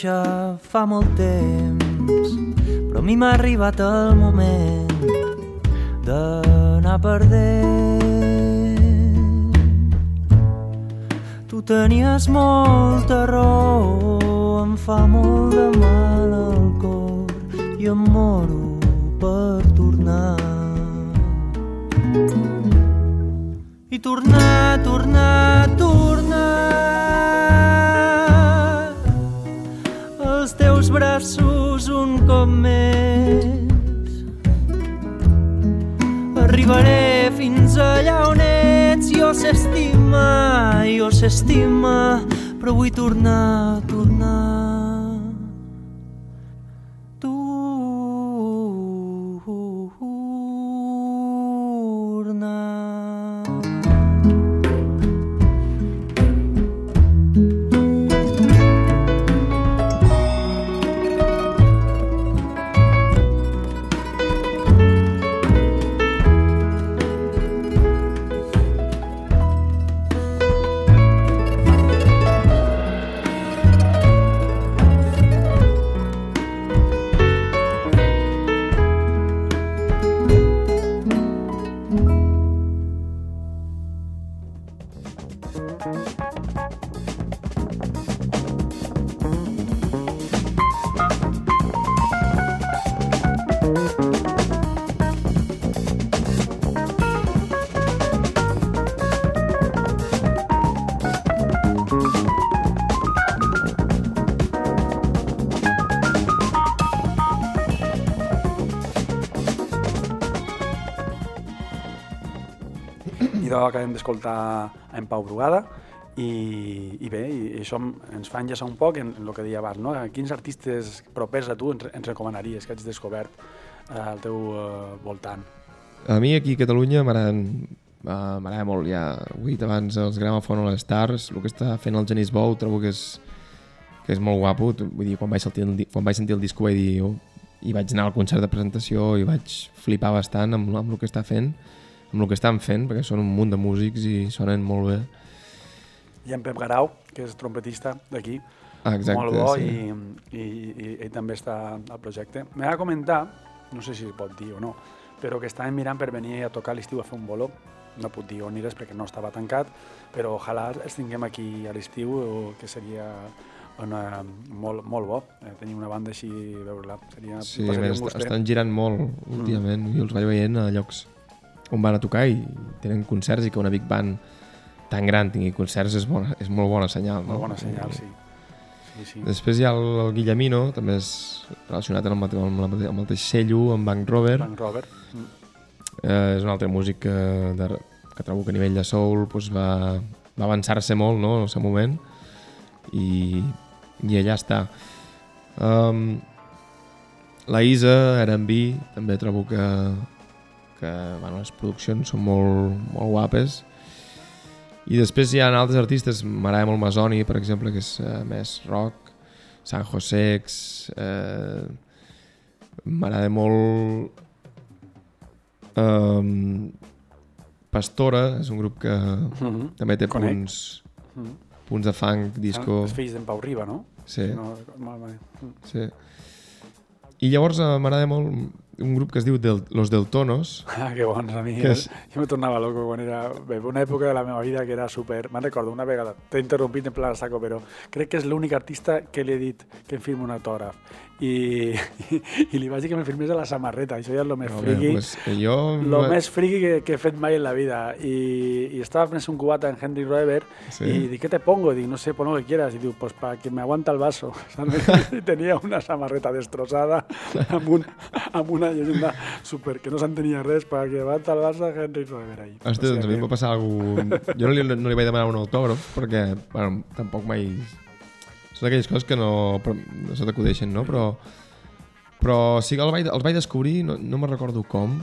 Speaker 5: Deixar fa molt temps, però a mi m'ha arribat el moment d'anar perdent. Tu tenies molta raó, em fa molt de mal al cor i em moro per tornar. I tornar, tornar, tornar braços un cop més. Arribaré fins allà on ets, jo sé estimar, jo sé estimar, però vull tornar. Tornar.
Speaker 2: Acabem d'escoltar en Pau Brugada i, i bé, i això ens fa enllaçar un poc en, en el que deia abans, no? Quins artistes propers a tu ens, ens recomanaries que hagis descobert eh, al teu eh, voltant?
Speaker 3: A mi aquí a Catalunya m'agraden uh, m'agrada molt, ja ho he dit abans, els Gramophone All Stars, el que està fent el Genís Bou, trobo que és, que és molt guapo, vull dir, quan vaig, sentir el, quan vaig sentir el disco vaig dir, oh, i vaig anar al concert de presentació i vaig flipar bastant amb, amb el que està fent, amb el que estan fent, perquè són un munt de músics i sonen molt bé.
Speaker 2: I en Pep Garau, que és trompetista d'aquí,
Speaker 3: Ah, exacte,
Speaker 2: molt bo
Speaker 3: sí.
Speaker 2: i, i, i ell també està al projecte. M'ha de comentar, no sé si es pot dir o no, però que estàvem mirant per venir a tocar l'estiu a fer un boló. No puc dir on ires perquè no estava tancat, però ojalà els tinguem aquí a l'estiu, o que seria una, molt, molt bo eh, tenir una banda així i veure-la. Seria,
Speaker 3: Sí, més, estan girant molt últimament i els vaig veient a llocs on van a tocar i tenen concerts i que una big band tan gran tingui concerts és, bona, és molt bona senyal. No?
Speaker 2: Molt bona senyal, sí. sí, sí.
Speaker 3: Després hi ha el, el Guillemino, també és relacionat amb el, amb el, amb el mateix cello, amb Bank Rover.
Speaker 2: Frank Robert. Mm.
Speaker 3: Eh, és un altre músic que, de, que trobo que a nivell de soul doncs va, va avançar-se molt no, en el seu moment i, i allà està. Um, la Isa, R&B, també trobo que, que bueno, les produccions són molt, molt guapes I després hi ha altres artistes, m'agrada molt Masoni, per exemple, que és uh, més rock, San Josex, eh, m'agrada molt um, Pastora, és un grup que
Speaker 2: Mhm.
Speaker 3: també té
Speaker 2: Conec.
Speaker 3: punts,
Speaker 2: Mhm.
Speaker 3: punts de funk, disco...
Speaker 2: Els fills d'en Pau Riba, no?
Speaker 3: Sí.
Speaker 2: No, molt bé. Mm.
Speaker 3: Sí. I llavors eh, m'agrada molt un grup que es diu del, Los Deltonos.
Speaker 2: Ah, que bons, a mi.
Speaker 3: Que és-
Speaker 2: Jo me tornava loco quan era... Bé, una època de la meva vida que era super... Me'n recordo una vegada, t'he interrompit en plan saco, però crec que és l'únic artista que li he dit que em firmi un autògraf. I, i, i li vaig dir que me firmés a la samarreta. Això ja és el més
Speaker 3: bé,
Speaker 2: friqui.
Speaker 3: pues, eh, jo...
Speaker 2: Lo més friqui que, que he fet mai en la vida. I, y estaba prenent un cubata en Henry Roeber
Speaker 3: Sí.
Speaker 2: y di, ¿qué te pongo? Dic, no sé, pon lo que quieras. Y digo, pues para que me aguanta el vaso. y tenía una samarreta destrozada amb, un, amb una llegenda super que no s'entenia res para que aguanta el vaso Henry Roeber ahí.
Speaker 3: Hosti, doncs a mi em va passar alguna Jo no li, no li vaig demanar un autògraf perquè, bueno, tampoc mai... Són aquelles coses que no, però no se t'acudeixen, no? Però, però sí que el vaig, els vaig descobrir, no, no me recordo com,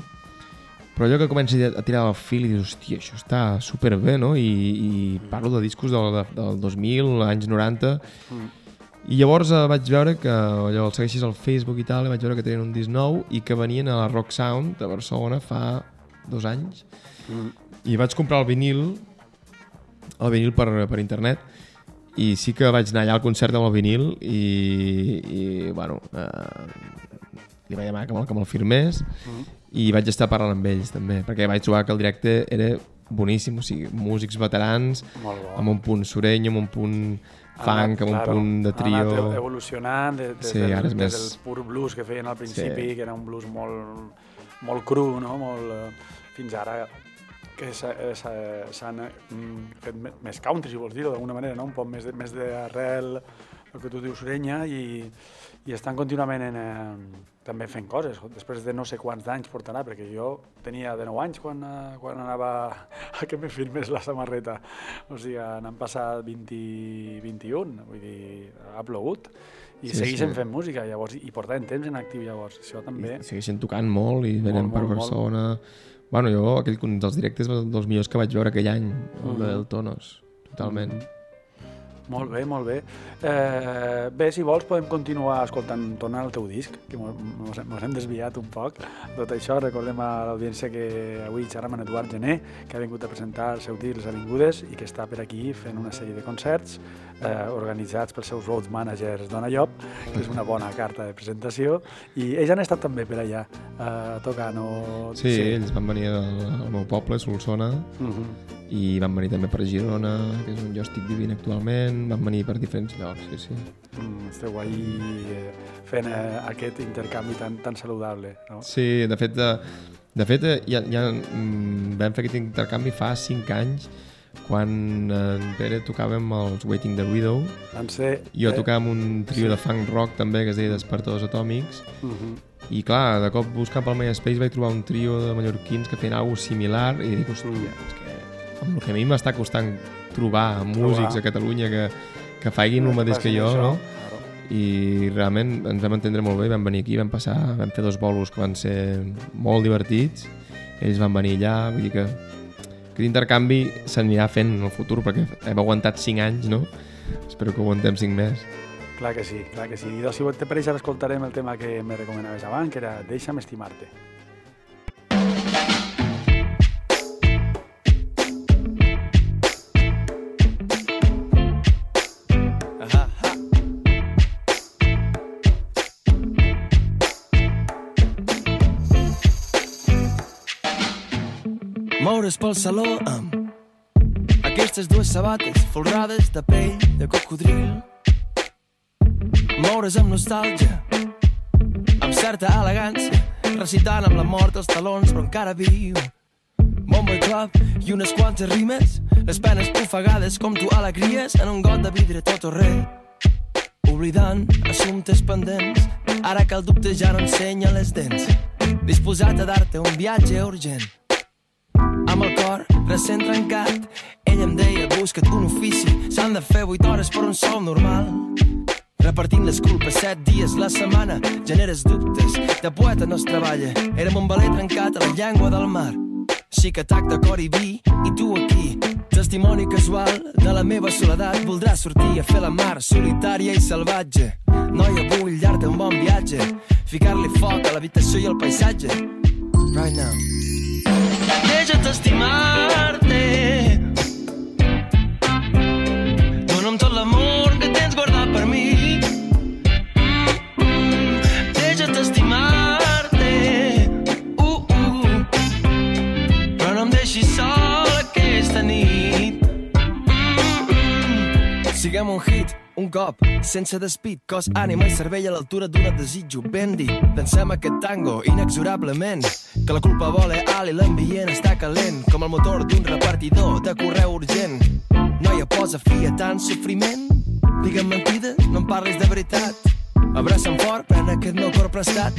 Speaker 3: però allò que comença a tirar el fil i dius, hòstia, això està superbé, no? I, i parlo de discos del, del 2000, anys 90, i llavors eh, vaig veure que allò el segueixis al Facebook i tal, i vaig veure que tenien un disc nou i que venien a la Rock Sound de Barcelona fa dos anys i vaig comprar el vinil el vinil per, per internet i sí que vaig anar allà al concert amb el vinil i, i bueno eh, li vaig demanar que me'l, que me'l firmés i vaig estar parlant amb ells també perquè vaig trobar que el directe era boníssim, o sigui, músics veterans amb un punt sureño, amb un punt funk, amb un punt de trio
Speaker 2: evolucionant des, des,
Speaker 3: Sí,
Speaker 2: del, des
Speaker 3: més-
Speaker 2: del pur blues que feien al principi,
Speaker 3: Sí.
Speaker 2: que era un blues molt, molt cru, no? molt, eh, fins ara que eh, s'ha- s'han mm, fet més country, si vols dir-ho d'alguna manera, no? un poc més de- més d'arrel, el que tu dius surenya, i, i estan contínuament en, eh, també fent coses. Després de no sé quants anys portarà, perquè jo tenia de 9 anys quan, eh, quan anava a que me firmés la samarreta. O sigui, n'han passat 20, 21, vull dir, ha plogut. I
Speaker 3: Sí,
Speaker 2: segueixen
Speaker 3: sí.
Speaker 2: fent música, llavors, i portaven temps en actiu llavors. Això també...
Speaker 3: I segueixen tocant molt i venen
Speaker 2: Molt,
Speaker 3: per
Speaker 2: molt, molt.
Speaker 3: Bueno, jo aquell un dels directes va- dels millors que vaig veure aquell any el
Speaker 2: Mhm.
Speaker 3: de Deltonos, totalment
Speaker 2: Molt bé, molt bé. Eh, bé, si vols podem continuar escoltant, tornant al teu disc, que mos hem desviat un poc. Tot això, recordem a l'audiència que avui xerrem amb Eduard Gené, que ha vingut a presentar el seu disc Les Avingudes i que està per aquí fent una sèrie de concerts eh, organitzats pels seus road managers Dona Llop, que és una bona carta de presentació, i ells han estat també per allà eh, tocant. O...
Speaker 3: Sí, sí, ells van venir al, al meu poble, Solsona,
Speaker 2: Uh -huh.
Speaker 3: i van venir també per Girona, que és on jo estic vivint actualment, van venir per diferents llocs, sí, sí.
Speaker 2: mm, esteu ahí eh, fent eh, aquest intercanvi tan, tan saludable. No?
Speaker 3: Sí, de fet, de, de fet eh, ja, ja mm, vam fer aquest intercanvi fa 5 anys, quan en Pere tocava amb els Waiting the Widow,
Speaker 2: Van ser...
Speaker 3: jo
Speaker 2: eh,
Speaker 3: tocava amb un trio de funk rock també que es deia Despertadors Atòmics,
Speaker 2: Uh -huh.
Speaker 3: I clar, de cop buscant pel MySpace vaig trobar un trio de mallorquins que feien alguna similar i dic, hòstia,
Speaker 2: Mm.
Speaker 3: és que amb el que a mi m'està costant trobar músics a Catalunya que, que faiguin el mateix que jo, no? I realment ens vam entendre molt bé, vam venir aquí, vam passar, vam fer dos bolos que van ser molt divertits, ells van venir allà, vull dir que aquest intercanvi s'anirà fent en el futur perquè hem aguantat 5 anys, no? Espero que aguantem 5 més.
Speaker 2: Clar que sí, clar que sí. I doncs, si te pareix, ara escoltarem el tema que me recomanaves abans, que era Deixa'm estimar-te.
Speaker 4: Moure's pel saló amb aquestes dues sabates folrades de pell de cocodril. Moure's amb nostàlgia, amb certa elegància, recitant amb la mort als talons, però encara viu. Bombo i club i unes quantes rimes, les penes ofegades com tu alegries en un got de vidre tot o res. Oblidant assumptes pendents, ara que el dubte ja no ensenya les dents. Disposat a dar-te un viatge urgent, amb el cor recent trencat. Ell em deia, busca't un ofici, s'han de fer 8 hores per un sou normal. Repartint les culpes set dies la setmana, generes dubtes, de poeta no es treballa. Érem un valer trencat a la llengua del mar. Xicatac de cor i vi, i tu aquí. Testimoni casual de la meva soledat. Voldràs sortir a fer la mar, solitària i salvatge. Noia, vull dar-te un bon viatge. Ficar-li foc a l'habitació i al paisatge. Right now. Deixa't estimar-te. Dona'm tot l'amor que tens guardat per mi. Mm. Deixa't estimar-te. Uh, uh. Però no em deixis sol aquesta nit. Mm, mm. Siguem un hit, un cop, sense despit, cos, ànima i cervell a l'altura d'un desitjo ben dit. Dansem aquest tango inexorablement, que la culpa vola alt i l'ambient està calent, com el motor d'un repartidor de correu urgent. Noia, posa fi a tant sofriment, digue'm mentida, no em parlis de veritat. Abraça'm fort, pren aquest meu cor prestat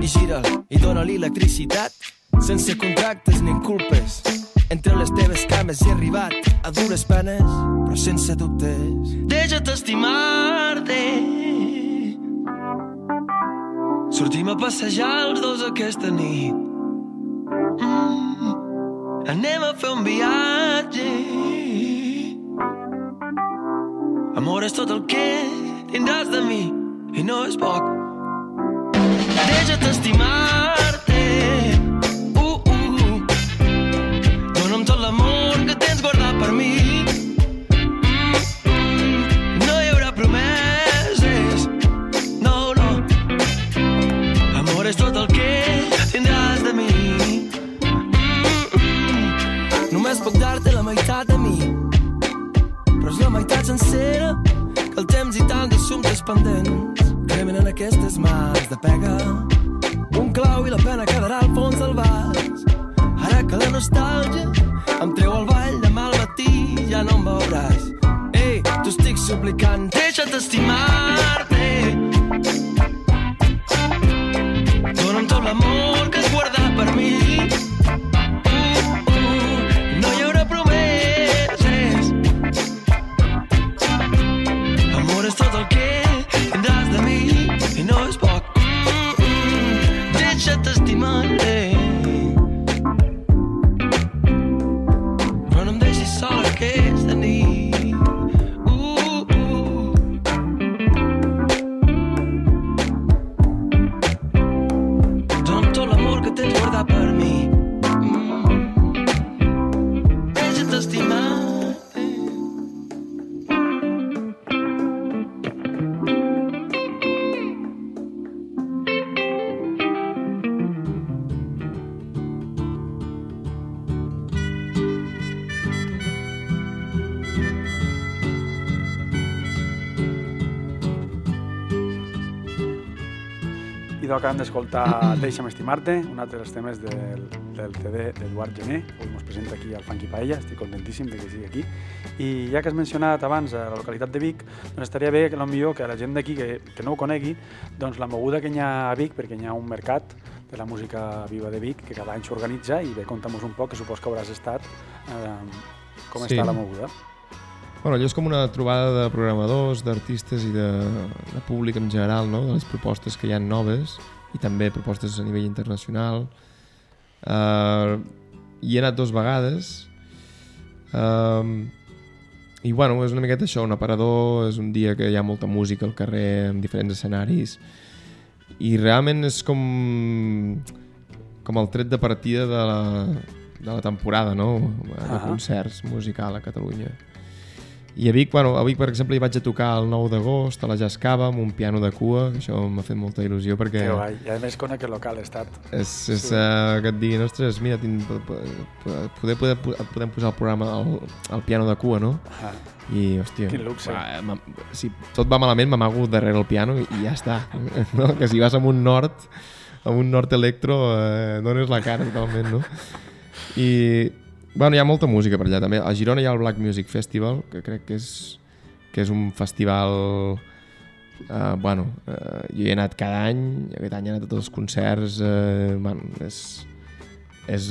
Speaker 4: i gira'l i dóna-li electricitat sense contractes ni culpes. Entre les teves cames he arribat a dures penes, però sense dubtes. Deixa't estimar-te. Sortim a passejar els dos aquesta nit. Mm. Anem a fer un viatge. Amor és tot el que tindràs de mi i no és poc. Deixa't estimar-te. Tens
Speaker 2: d'escoltar Deixa'm estimar-te, un altre dels temes del, del CD d'Eduard Gené. Avui ens presenta aquí al Funky Paella, estic contentíssim de que sigui aquí. I ja que has mencionat abans a la localitat de Vic, doncs estaria bé que millor que la gent d'aquí que, que no ho conegui, doncs la moguda que hi ha a Vic, perquè hi ha un mercat de la música viva de Vic que cada any s'organitza i bé, conta'm-nos un poc, que supos que hauràs estat, eh, com
Speaker 3: Sí.
Speaker 2: està la moguda.
Speaker 3: Bueno, allò és com una trobada de programadors, d'artistes i de, de públic en general, no? de les propostes que hi ha noves i també propostes a nivell internacional. Uh, hi he anat dues vegades uh, i bueno, és una miqueta això, un aparador, és un dia que hi ha molta música al carrer en diferents escenaris i realment és com com el tret de partida de la, de la temporada, no? De concerts musical a Catalunya. I a Vic, bueno, a Vic, per exemple, hi vaig a tocar el 9 d'agost a la Jazz Cava amb un piano de cua, que això m'ha fet molta il·lusió perquè
Speaker 2: Que guai. I a més conec el local he estat.
Speaker 3: és, és
Speaker 2: Sí.
Speaker 3: uh, que et diguin, ostres, mira, tinc, poder, poder, podem posar el programa al, al piano de cua, no?
Speaker 2: Ah,
Speaker 3: I, hòstia,
Speaker 2: Quin luxe.
Speaker 3: va, m'ha- si tot va malament, m'amago darrere el piano i, i ja està. No? Que si vas amb un nord, amb un nord electro, eh, dones la cara totalment, no? I, bueno, hi ha molta música per allà també. A Girona hi ha el Black Music Festival, que crec que és, que és un festival... Uh, bueno, uh, jo hi he anat cada any, aquest any he anat a tots els concerts, uh, bueno, és, és,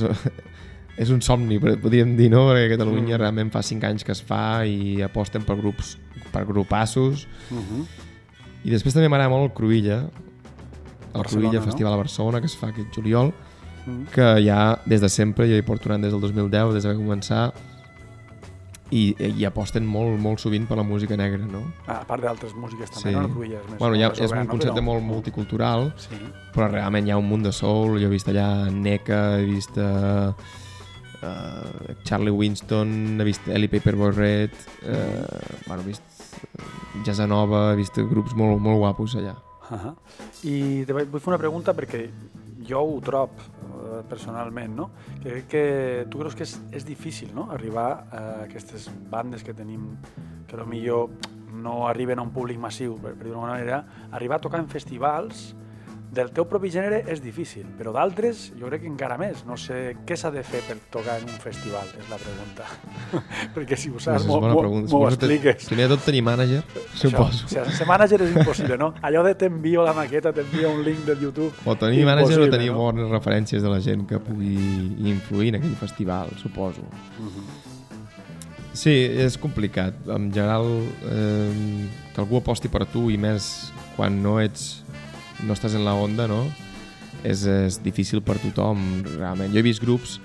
Speaker 3: és un somni, podríem dir, no? Perquè a Catalunya
Speaker 2: Mm.
Speaker 3: realment fa 5 anys que es fa i aposten per grups, per grupassos.
Speaker 2: uh -huh.
Speaker 3: I després també m'agrada molt el Cruïlla, el
Speaker 2: Barcelona,
Speaker 3: Cruïlla
Speaker 2: no?
Speaker 3: Festival a Barcelona, que es fa aquest juliol,
Speaker 2: Mm.
Speaker 3: que ja des de sempre, jo hi porto anant des del 2010, des de que començar, i, i aposten molt, molt sovint per la música negra, no?
Speaker 2: A part d'altres músiques també,
Speaker 3: Sí.
Speaker 2: no? Més...
Speaker 3: Bueno, ja és
Speaker 2: obert,
Speaker 3: un concepte
Speaker 2: Però-
Speaker 3: molt multicultural,
Speaker 2: Sí.
Speaker 3: però realment hi ha un munt de soul, jo he vist allà Neca, he vist uh, Charlie Winston, he vist Ellie Paperboy Red, uh, bueno, he vist Jazzanova, he vist grups molt, molt guapos allà.
Speaker 2: Uh -huh. I te vaig- vull fer una pregunta perquè jo ho trob eh, personalment, no? Que que tu creus que és, és difícil no? arribar a aquestes bandes que tenim que millor no arriben a un públic massiu, per, per dir-ho d'alguna manera, arribar a tocar en festivals del teu propi gènere és difícil, però d'altres jo crec que encara més. No sé què s'ha de fer per tocar en un festival, és la pregunta. perquè si ho saps,
Speaker 3: és
Speaker 2: m'ho
Speaker 3: que
Speaker 2: expliques.
Speaker 3: Primer de tot tenir mànager, suposo.
Speaker 2: Això, o sigui, ser mànager és impossible, no? Allò de t'envio la maqueta, t'envio un link del YouTube...
Speaker 3: O tenir mànager o tenir
Speaker 2: no?
Speaker 3: bones referències de la gent que pugui influir en aquell festival, suposo. Sí, és complicat. En general, eh, que algú aposti per tu i més quan no ets no estàs en la onda, no? És, és difícil per tothom, realment. Jo he vist grups,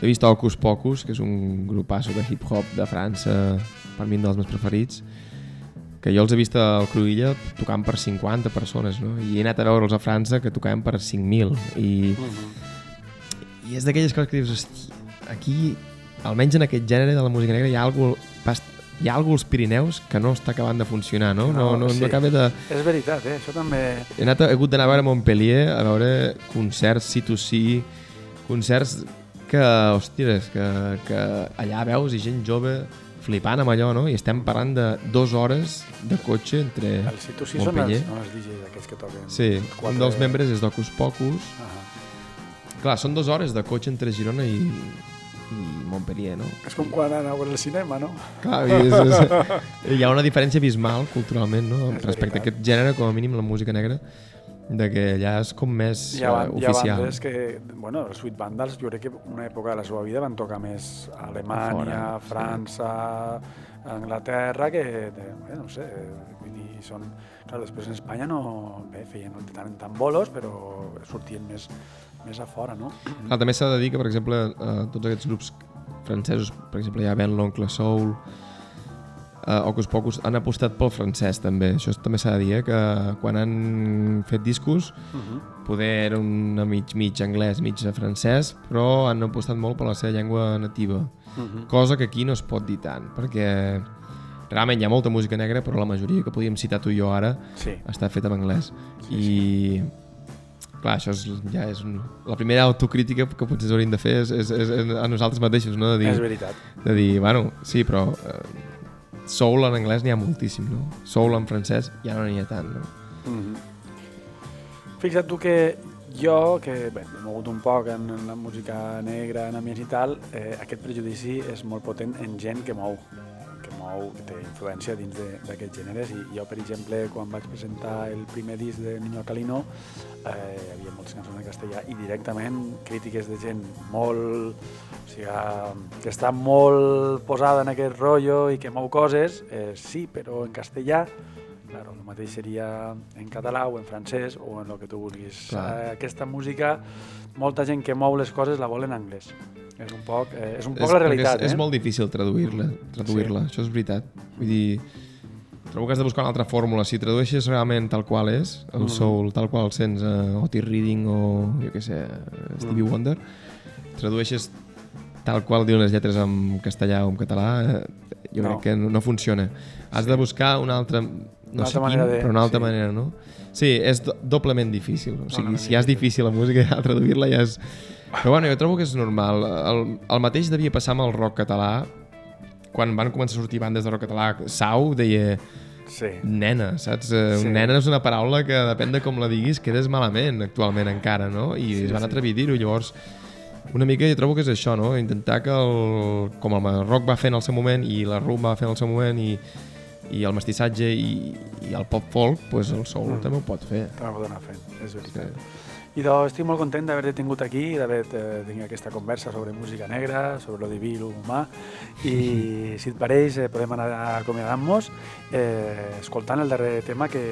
Speaker 3: he vist Ocus Pocus, que és un grupasso de hip-hop de França, per mi un dels meus preferits, que jo els he vist al Cruïlla tocant per 50 persones, no? I he anat a veure'ls a França que tocaven per 5.000. I, I és d'aquelles coses que dius, hosti, aquí, almenys en aquest gènere de la música negra, hi ha algú, bast- hi ha algú als Pirineus que no està acabant de funcionar, no? No, no, no,
Speaker 2: sí.
Speaker 3: no acaba de...
Speaker 2: És veritat, eh? Això també...
Speaker 3: He, anat, he hagut d'anar a veure Montpellier a veure concerts C2C, concerts que, hòsties, que, que allà veus i gent jove flipant amb allò, no? I estem parlant de dues hores de cotxe entre
Speaker 2: Els situs sí són
Speaker 3: Montpellier.
Speaker 2: els, són els DJs aquests que toquen.
Speaker 3: Sí,
Speaker 2: Quatre-
Speaker 3: un dels membres és d'Ocus Pocus.
Speaker 2: Ah,
Speaker 3: Clar, són dues hores de cotxe entre Girona i, i Montpellier, no?
Speaker 2: és com quan aneu al cinema, no?
Speaker 3: Clar, i és, és, hi ha una diferència abismal culturalment, no?
Speaker 2: És
Speaker 3: Respecte
Speaker 2: veritat.
Speaker 3: a aquest gènere, com a mínim la música negra, de que allà és com més
Speaker 2: Hi ha,
Speaker 3: eh,
Speaker 2: hi ha
Speaker 3: oficial.
Speaker 2: bandes que, bueno, els Sweet Vandals, jo crec que una època de la seva vida van tocar més a Alemanya,
Speaker 3: Fora, sí.
Speaker 2: França, Anglaterra, que, de, bé, no sé, vull dir, són... Clar, després en Espanya no... Bé, feien de tant en tant bolos, però sortien més, més a fora, no?
Speaker 3: Clar, també s'ha de dir que, per exemple, eh, tots aquests grups francesos, per exemple, hi ha Ben l'Oncle Soul, eh, Ocus Pocus, han apostat pel francès també. Això també s'ha de dir, eh, que quan han fet discos, poder era una mig mig anglès, mig francès, però han apostat molt per la seva llengua nativa. Cosa que aquí no es pot dir tant, perquè realment hi ha molta música negra, però la majoria que podíem citar tu i jo ara
Speaker 2: Sí.
Speaker 3: està feta en anglès. I clar, això és, ja és un, la primera autocrítica que potser ens hauríem de fer és, és, és, a nosaltres mateixos, no? De dir,
Speaker 2: És veritat.
Speaker 3: de dir bueno, sí, però eh, soul en anglès n'hi ha moltíssim, no? Soul en francès ja no n'hi ha tant, no?
Speaker 2: Fixa't tu que jo, que bé, he mogut un poc en, en la música negra, en ambients i tal, eh, aquest prejudici és molt potent en gent que mou, que mou, que té influència dins de- d'aquests gèneres. I jo, per exemple, quan vaig presentar el primer disc de Niño Calino, eh, hi havia moltes cançons en castellà i directament crítiques de gent molt... O sigui, que està molt posada en aquest rotllo i que mou coses, eh, sí, però en castellà Claro, el mateix seria en català o en francès o en el que tu vulguis.
Speaker 3: Clar.
Speaker 2: Eh, aquesta música, molta gent que mou les coses la vol en anglès. És un poc, eh, és un poc
Speaker 3: és,
Speaker 2: la realitat,
Speaker 3: és,
Speaker 2: eh?
Speaker 3: és molt difícil traduir-la, traduir-la, això és veritat. Vull dir, trobo que has de buscar una altra fórmula. Si tradueixes realment tal qual és, el
Speaker 2: Mm.
Speaker 3: soul, tal qual el sents a Otis Reading o, jo què sé, Stevie
Speaker 2: Mm.
Speaker 3: Wonder, tradueixes tal qual diuen les lletres en castellà o en català, eh, jo
Speaker 2: No.
Speaker 3: crec que no, no funciona. Has de buscar una altra, no
Speaker 2: Una
Speaker 3: sé
Speaker 2: altra
Speaker 3: quin,
Speaker 2: de-
Speaker 3: però una altra
Speaker 2: sí.
Speaker 3: manera, no? Sí, és do doblement difícil. O sigui,
Speaker 2: Doblement
Speaker 3: si ja és difícil la música, ja traduir-la ja és... Però bueno, jo trobo que és normal. El, el mateix devia passar amb el rock català, quan van començar a sortir bandes de rock català, Sau deia
Speaker 2: Sí.
Speaker 3: nena, saps? Eh,
Speaker 2: Sí.
Speaker 3: Nena és una paraula que depèn de com la diguis quedes malament actualment encara, no? I
Speaker 2: Sí,
Speaker 3: es van atrevir a dir-ho, llavors una mica jo trobo que és això, no? Intentar que el, com el rock va fer en el seu moment i la rumba va fer en el seu moment i, i el mestissatge i, i el pop folk, pues el soul
Speaker 2: Mm.
Speaker 3: també ho pot fer.
Speaker 2: També ho pot anar fent, és veritat.
Speaker 3: Sí.
Speaker 2: Idò, estic molt content d'haver-te tingut aquí, d'haver eh, tingut aquesta conversa sobre música negra, sobre lo diví i lo humà, i si et pareix eh, podem anar acomiadant-nos eh, escoltant el darrer tema que,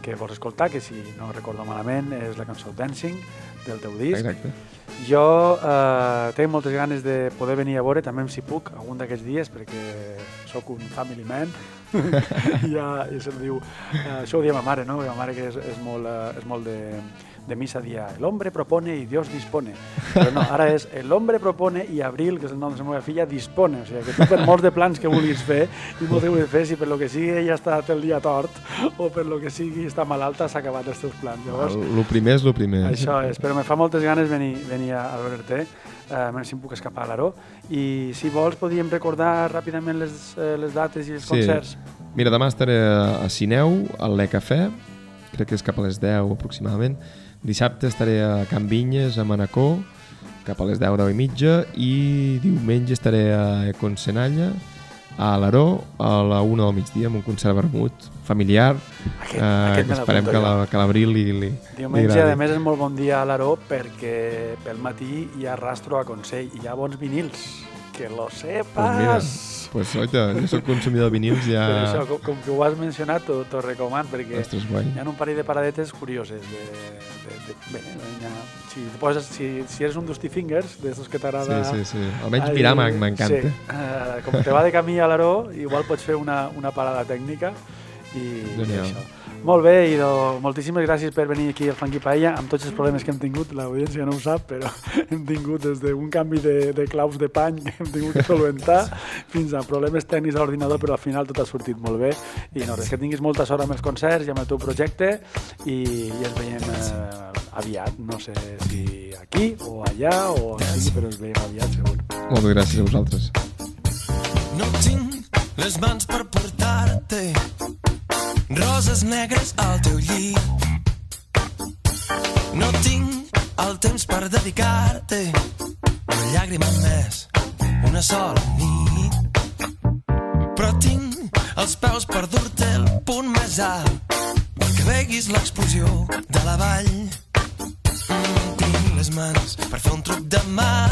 Speaker 2: que vols escoltar, que si no recordo malament és la cançó Dancing del teu disc.
Speaker 3: Exacte.
Speaker 2: Jo eh, tinc moltes ganes de poder venir a veure, també si puc, algun d'aquests dies, perquè sóc un family man. I ja, ja se'm diu... Eh, això ho dia ma mare, no? Ma mare que és, és, molt, eh, és molt de, de missa, dia el hombre propone i Dios dispone. Però no, ara és el hombre propone i Abril, que és el nom de la meva filla, dispone. O sigui, que tu per molts de plans que vulguis fer i molts que vulguis fer, si per lo que sigui ella està el dia tort o per lo que sigui està malalta, s'ha acabat els teus plans. Llavors,
Speaker 3: El, el primer és el primer.
Speaker 2: això és, però me fa moltes ganes venir, venir a, a veure-te, eh, veure si em puc escapar a l'Aró. I si vols podríem recordar ràpidament les, eh, les dates i els
Speaker 3: Sí.
Speaker 2: concerts.
Speaker 3: Mira, demà estaré a Sineu, al Le Cafè, crec que és cap a les 10 aproximadament. Dissabte estaré a Can Vinyes, a Manacor, cap a les 10, 10 i mitja, i diumenge estaré a Econsenalla, a l'Aró, a la 1 del migdia, amb un concert vermut familiar,
Speaker 2: Aquest,
Speaker 3: eh,
Speaker 2: aquest
Speaker 3: que esperem que
Speaker 2: l'apunto
Speaker 3: la- que l'abril li, li, li
Speaker 2: Diumenge,
Speaker 3: agradi.
Speaker 2: a més, és molt bon dia a l'Aró perquè pel matí hi ha rastro a Consell i hi ha bons vinils. Que lo
Speaker 3: Pues mira,
Speaker 2: sepas!
Speaker 3: Pues, oita, jo soc consumidor de vinils ja...
Speaker 2: Per això, com, com que ho has mencionat, t'ho recomano, perquè
Speaker 3: Ostres, guai.
Speaker 2: hi ha un parell de paradetes curioses. De, de, de, bé, ha, si, poses, si, si eres un Dusty Fingers, d'estos que
Speaker 3: Sí,
Speaker 2: t'agrada...
Speaker 3: sí, sí. Almenys
Speaker 2: Ai,
Speaker 3: mirar m'en- m'encanta.
Speaker 2: Sí. Uh, com te va de camí a l'Aró, igual pots fer una, una parada tècnica i, i
Speaker 3: Genial.
Speaker 2: això. Molt bé, Ido, moltíssimes gràcies per venir aquí al Funky Paella, amb tots els problemes que hem tingut, l'audiència no ho sap, però hem tingut des d'un canvi de, de claus de pany que hem tingut que solventar fins a problemes tècnics a l'ordinador, però al final tot ha sortit molt bé. I no, res, que tinguis molta sort amb els concerts i amb el teu projecte i, i ens veiem eh, aviat, no sé si aquí o allà o aquí, però ens veiem aviat, segur.
Speaker 3: Moltes gràcies a vosaltres.
Speaker 4: No tinc les mans per portar-te roses negres al teu llit. No tinc el temps per dedicar-te una llàgrima més, una sola nit. Però tinc els peus per dur-te el punt més alt perquè veguis l'explosió de la vall. Mm, tinc les mans per fer un truc de màgia,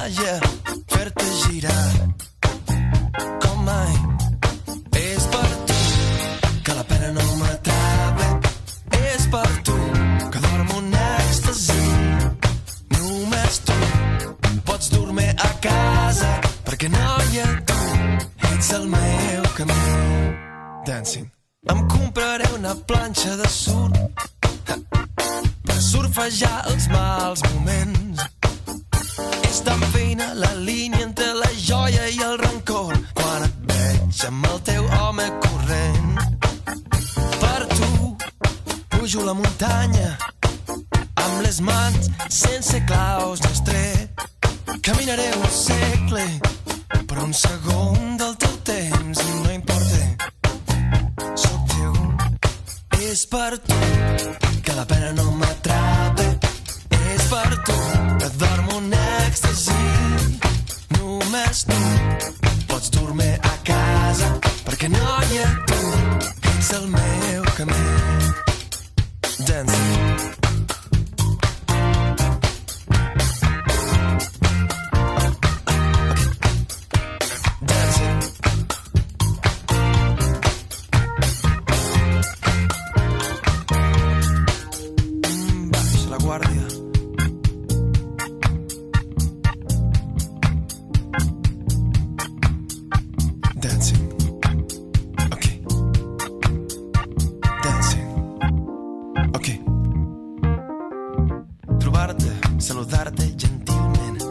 Speaker 4: saludar-te gentilment.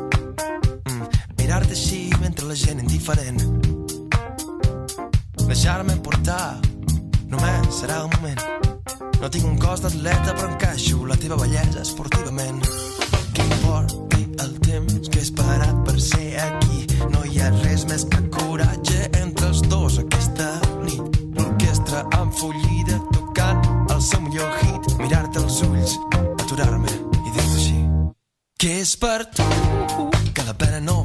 Speaker 4: Mm, Mirar-te així mentre la gent indiferent. Deixar-me portar, només serà un moment. No tinc un cos d'atleta però encaixo la teva bellesa esportivament. Que importi el temps que he esperat per ser aquí. No hi ha res més que coratge entre els dos aquesta nit. L'orquestra enfollida tocant el seu millor hit. Mirar-te als ulls, Que és per tu? Que la pena no